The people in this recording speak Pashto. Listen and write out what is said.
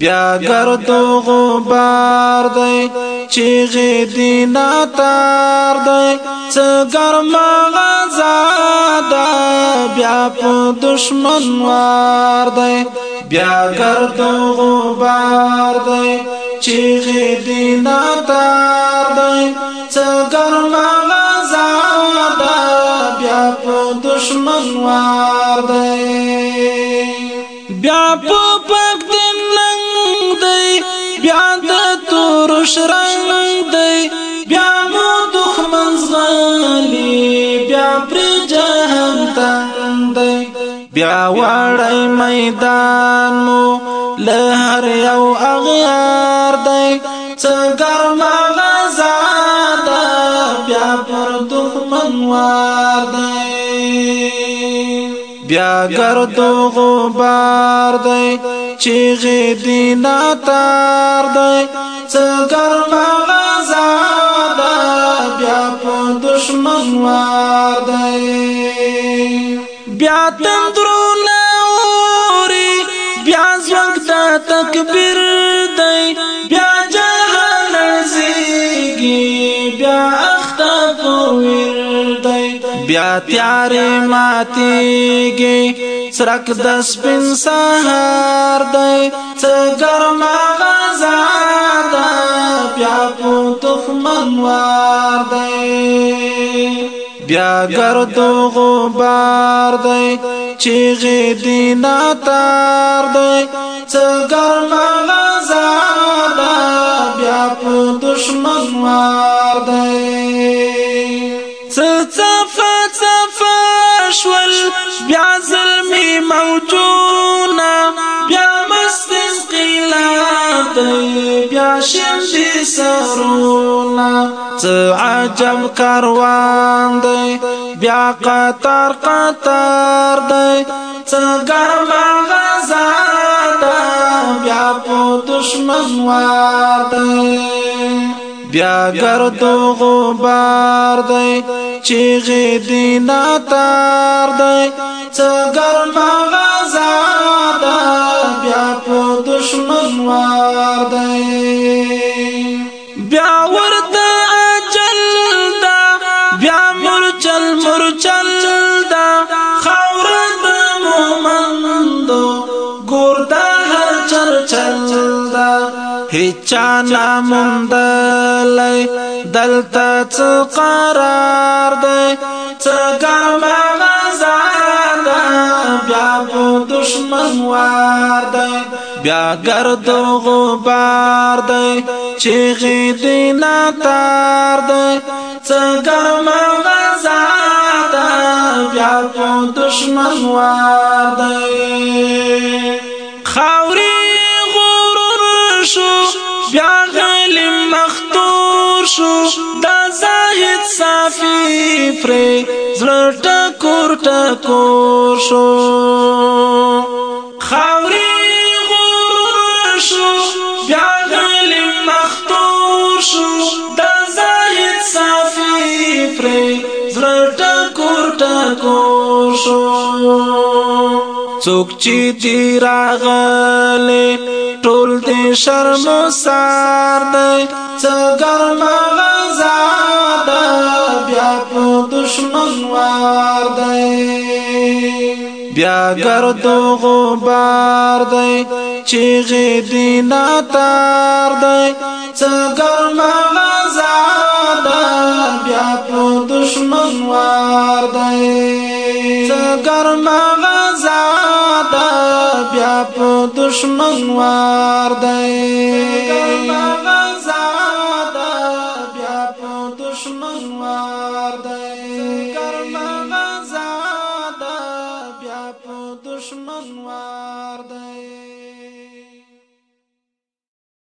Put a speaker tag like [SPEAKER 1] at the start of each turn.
[SPEAKER 1] بیا ګرځو غبار دی چې غدی ناتار دی څ ګرم غزاد بیا په دشمن وار دی بیا ګرځو غبار دی چې غدی ناتار دی څ ګرم غزاد بیا په دشمن وار دی بیا په ترش رنگ دی بیا مو دخمن زغالی بیا پری جہم تنگ دی
[SPEAKER 2] بیا وړی
[SPEAKER 1] میدان مو له هر یو اغیار دی څنګه ما غزاده بیا پر دخمن وار دی بیا ګرد غبار دی چې غدینا تار دی څګر مغزاد بیا په دشمن وار دی بیا تم بیا تیار ماتیږي سرک د سپین سهار دی څه ګرمه غزا ده بیا په تخمن وار دی بیا ګرد غبار دی چې غې دینا تار دی څه ګرمه غزا ده بیا په دشمن وار دی بیا ظلمی موجونا بیا مست انقلاب دی بیا شمدی سرونا چه عجب کاروان دی بیا قطار قطار دی چه گرم غزا دی بیا پو دشمن وار دی بیا گرد و غبار دی چې غې دینا تار دی څګر ما غزاد بیا په دشمن وار دی بیا ورته اجل دا بیا مرچل مرچل دا خاور د مومندو ګوردا هر چل چل دا هیچا نامندلای دلته څه قرار دی څه ګرم غزان بیا په دشمن وار دی بیا ګرد غبار دی چې غېدې نه تار دی څه ګرم غزان بیا په دشمن وار دی پری زړه ټکور ټکور شو خاوري غرور شو بیا غلی مختور شو د زاهد صافي پری زړه ټکور ټکور شو څوک چې دی راغله ټول دې شرم سار دې څګرمه دشمن وار دی بیا ګردو غبار دی چې غې دینا تار دی څنګه ما زاده بیا په دشمن وار دی څنګه ما زاده بیا په دشمن وار دی څنګه ما زاده düşman